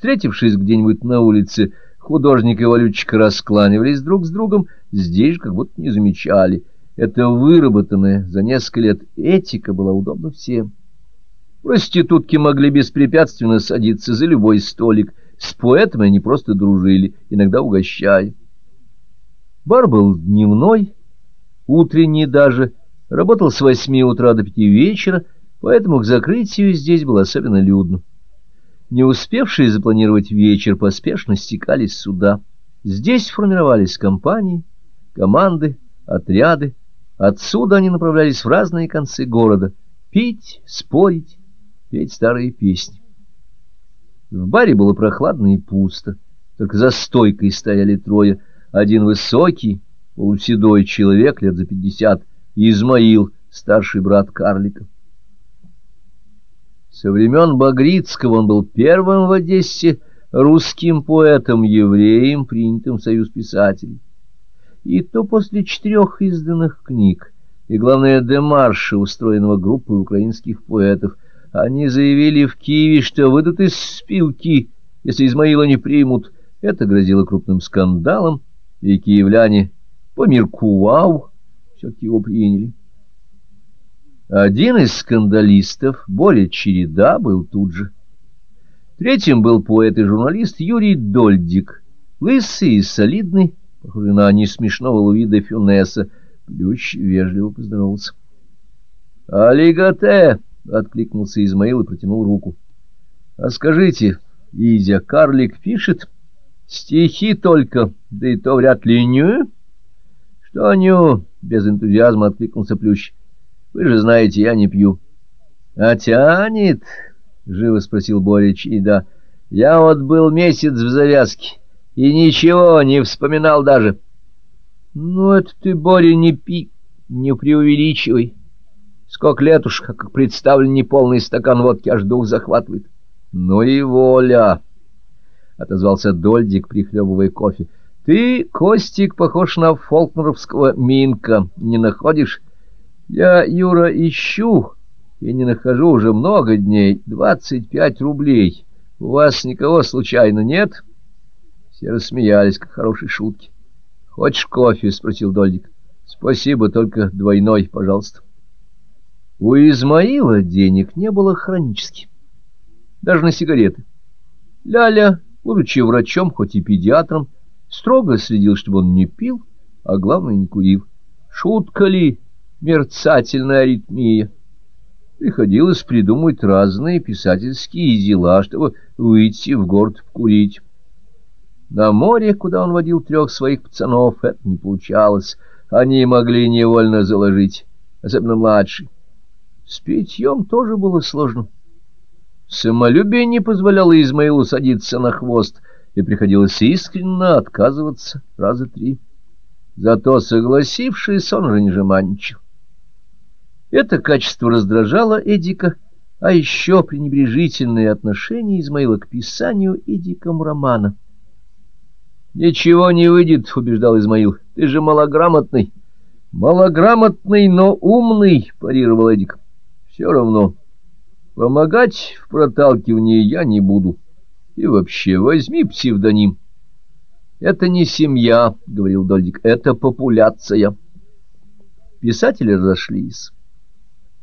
Встретившись где-нибудь на улице, художник и валютчик раскланивались друг с другом, здесь же как будто не замечали. Эта выработанная за несколько лет этика была удобна всем. Проститутки могли беспрепятственно садиться за любой столик, с поэтами они просто дружили, иногда угощая. Бар был дневной, утренний даже, работал с восьми утра до пяти вечера, поэтому к закрытию здесь было особенно людно. Не успевшие запланировать вечер поспешно стекались сюда. Здесь формировались компании, команды, отряды. Отсюда они направлялись в разные концы города — пить, спорить, петь старые песни. В баре было прохладно и пусто, только за стойкой стояли трое. Один высокий, полуседой человек лет за пятьдесят, и Измаил, старший брат карлика. Со времен Багрицкого он был первым в Одессе русским поэтом-евреем, принятым в Союз писателей. И то после четырех изданных книг, и, главное, демарша, устроенного группой украинских поэтов, они заявили в Киеве, что выйдут из спилки, если Измаила не примут. Это грозило крупным скандалом, и киевляне померкував, все-таки его приняли. Один из скандалистов, Боря Череда, был тут же. Третьим был поэт и журналист Юрий Дольдик, лысый и солидный, похожий на несмешного Луи де Фюнеса. Плющ вежливо поздоровался. «Алигате!» — откликнулся Измаил и протянул руку. «А скажите, Изя, карлик пишет?» «Стихи только, да и то вряд ли ню?» «Что ню?» — без энтузиазма откликнулся Плющ. Вы же знаете, я не пью. — А тянет? — живо спросил Борич. И да, я вот был месяц в завязке и ничего не вспоминал даже. — Ну, это ты, Боря, не пи, не преувеличивай. Сколько лет уж, как представлен неполный стакан водки, аж дух захватывает. — Ну и воля! — отозвался Дольдик, прихлебывая кофе. — Ты, Костик, похож на фолкнеровского Минка, не находишь? Я, Юра, ищу и не нахожу уже много дней. Двадцать пять рублей. У вас никого случайно нет? Все рассмеялись, как хорошей шутки. Хочешь кофе? — спросил Дольдик. Спасибо, только двойной, пожалуйста. У Измаила денег не было хронически. Даже на сигареты. Ляля, будучи врачом, хоть и педиатром, строго следил, чтобы он не пил, а главное, не курил. Шутка ли? Мерцательная аритмия. Приходилось придумать разные писательские дела, чтобы выйти в город покурить. На море, куда он водил трех своих пацанов, это не получалось. Они могли невольно заложить, особенно младший. С питьем тоже было сложно. Самолюбие не позволяло Измаилу садиться на хвост, и приходилось искренне отказываться раза три. Зато, согласившись, он же не жеманничал. Это качество раздражало Эдика, а еще пренебрежительное отношение Измаила к писанию Эдиком романа. «Ничего не выйдет», — убеждал Измаил, — «ты же малограмотный». «Малограмотный, но умный», — парировал Эдик. «Все равно. Помогать в проталкивании я не буду. И вообще, возьми псевдоним». «Это не семья», — говорил Дольдик, — «это популяция». Писатели разошлись.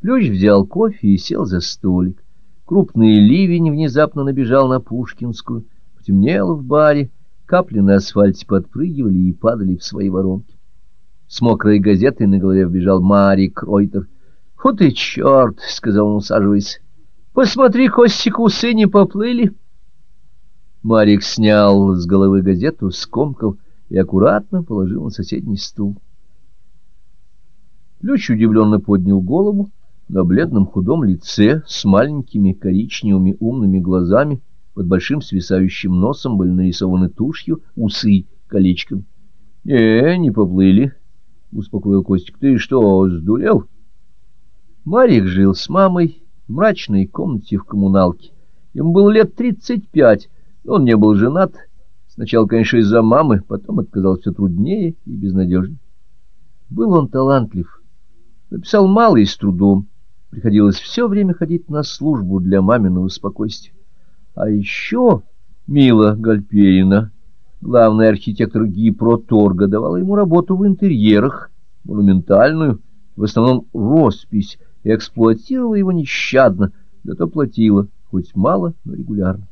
Плющ взял кофе и сел за столик. Крупный ливень внезапно набежал на Пушкинскую, потемнело в баре, капли на асфальте подпрыгивали и падали в свои воронки. С мокрой газетой на голове вбежал Марик Ройтер. — Вот и черт! — сказал он, усаживаясь. — Посмотри, Костик, усы не поплыли. Марик снял с головы газету, скомкал и аккуратно положил на соседний стул. Плющ удивленно поднял голову на бледном худом лице с маленькими коричневыми умными глазами под большим свисающим носом были нарисованы тушью усы колечком. — Не, не поплыли, — успокоил Костик. — Ты что, сдурел? Марик жил с мамой в мрачной комнате в коммуналке. Ему было лет тридцать пять, он не был женат. Сначала, конечно, из-за мамы, потом отказался труднее и безнадежнее. Был он талантлив, написал мало и с трудом. Приходилось все время ходить на службу для маминого спокойствия. А еще Мила Гальперина, главный архитектор Гипроторга, давала ему работу в интерьерах, монументальную, в основном роспись, и эксплуатировала его нещадно, зато платила, хоть мало, но регулярно.